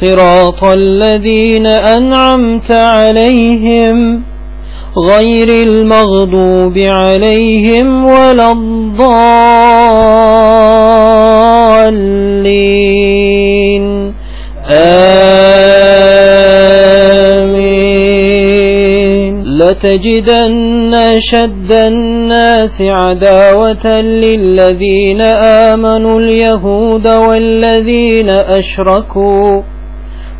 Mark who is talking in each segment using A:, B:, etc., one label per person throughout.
A: صراط الذين أنعمت عليهم غير المغضوب عليهم ولا الضالين. آمين. لتجدن شد الناس عداوة للذين آمنوا اليهود والذين أشركوا.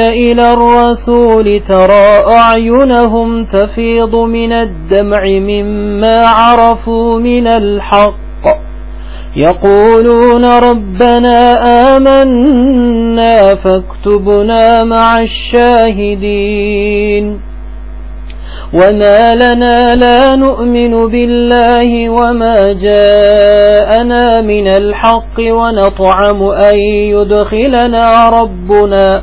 A: إلى الرسول ترى أعينهم تفيض من الدمع مما عرفوا من الحق. يقولون ربنا آمنا فاكتبنا مع الشاهدين. وما لنا لا نؤمن بالله وما جاءنا من الحق ونطعم أن يدخلنا ربنا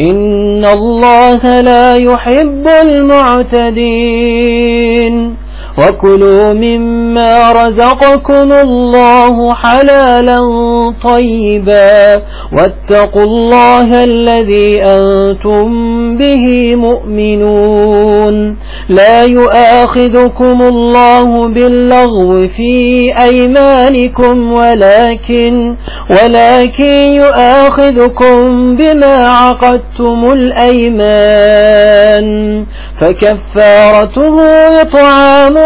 A: إن الله لا يحب المعتدين وكلوا مما رزقكم الله حلالا طيبا واتقوا الله الذي أنتم به مؤمنون لا يؤاخذكم الله باللغو في أيمانكم ولكن ولكن يؤاخذكم بما عقدتم الأيمان فكفارته إطعام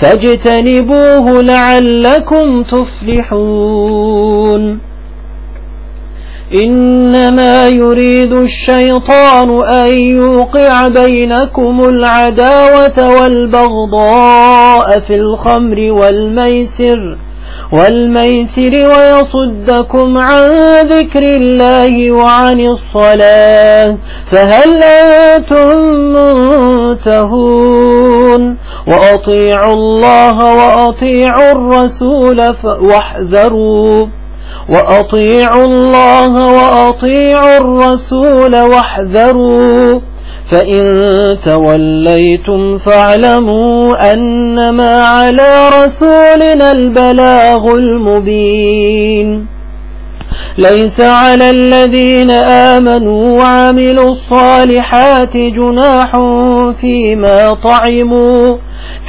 A: فاجتنبوه لعلكم تفلحون. إنما يريد الشيطان أن يوقع بينكم العداوة والبغضاء في الخمر والميسر والميسر ويصدكم عن ذكر الله وعن الصلاة فهل أنتم منتهون؟ وأطيعوا الله وأطيعوا الرسول واحذروا. وأطيعوا الله وأطيعوا الرسول واحذروا. فإن توليتم فاعلموا أنما على رسولنا البلاغ المبين. ليس على الذين آمنوا وعملوا الصالحات جناح فيما طعموا.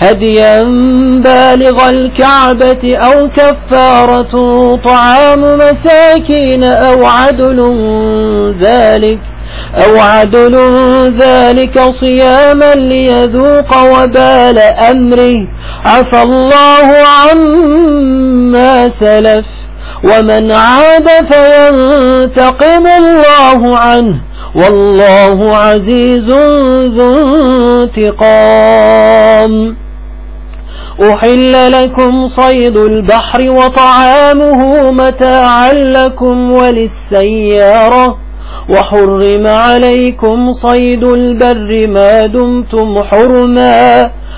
A: هديا بالغ الكعبة أو كفارة طعام مساكين أو عدل ذلك أو عدل ذلك صياما ليذوق وبال أمره. عفى الله عما سلف ومن عاد فينتقم الله عنه. والله عزيز ذو انتقام. أحل لكم صيد البحر وطعامه متاعا لكم وللسيارة وحرم عليكم صيد البر ما دمتم حرما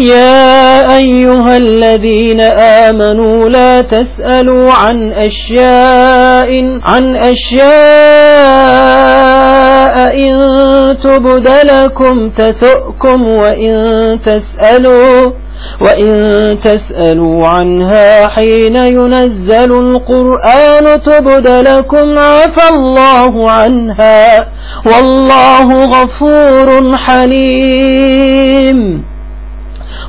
A: يا أيها الذين آمنوا لا تسألوا عن أشياء عن أشياء إن تبد لكم تسؤكم وإن تسألوا وإن تسألوا عنها حين ينزل القرآن تبد لكم عفى الله عنها. والله غفور حليم.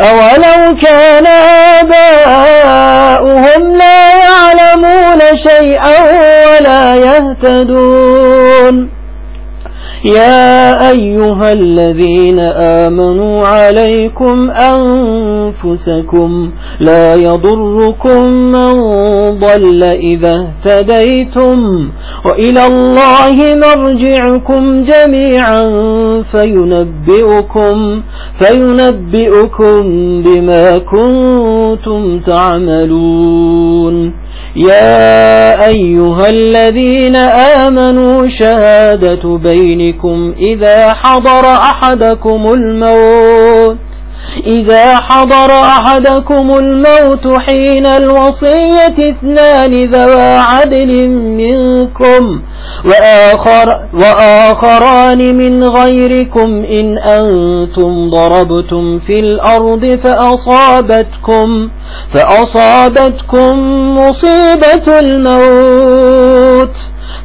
A: أولو كان آباؤهم لا يعلمون شيئا ولا يهتدون يا أيها الذين آمنوا عليكم أنفسكم لا يضركم من ضل إذا اهتديتم وإلى الله مرجعكم جميعا فينبئكم فينبئكم بما كنتم تعملون يا أيها الذين آمنوا شهادة بينكم إذا حضر أحدكم الموت إذا حضر أحدكم الموت حين الوصية اثنان ذوى عدل منكم وآخر وآخران من غيركم إن أنتم ضربتم في الأرض فأصابتكم فأصابتكم مصيبة الموت.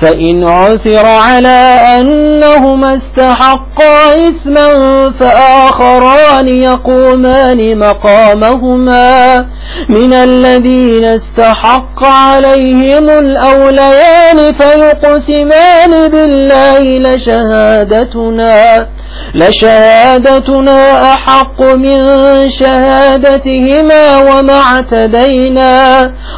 A: فإن عثر على أنهما استحقا إثما فآخران يقومان مقامهما من الذين استحق عليهم الأوليان فيقسمان بالله لشهادتنا لشهادتنا أحق من شهادتهما وما اعتدينا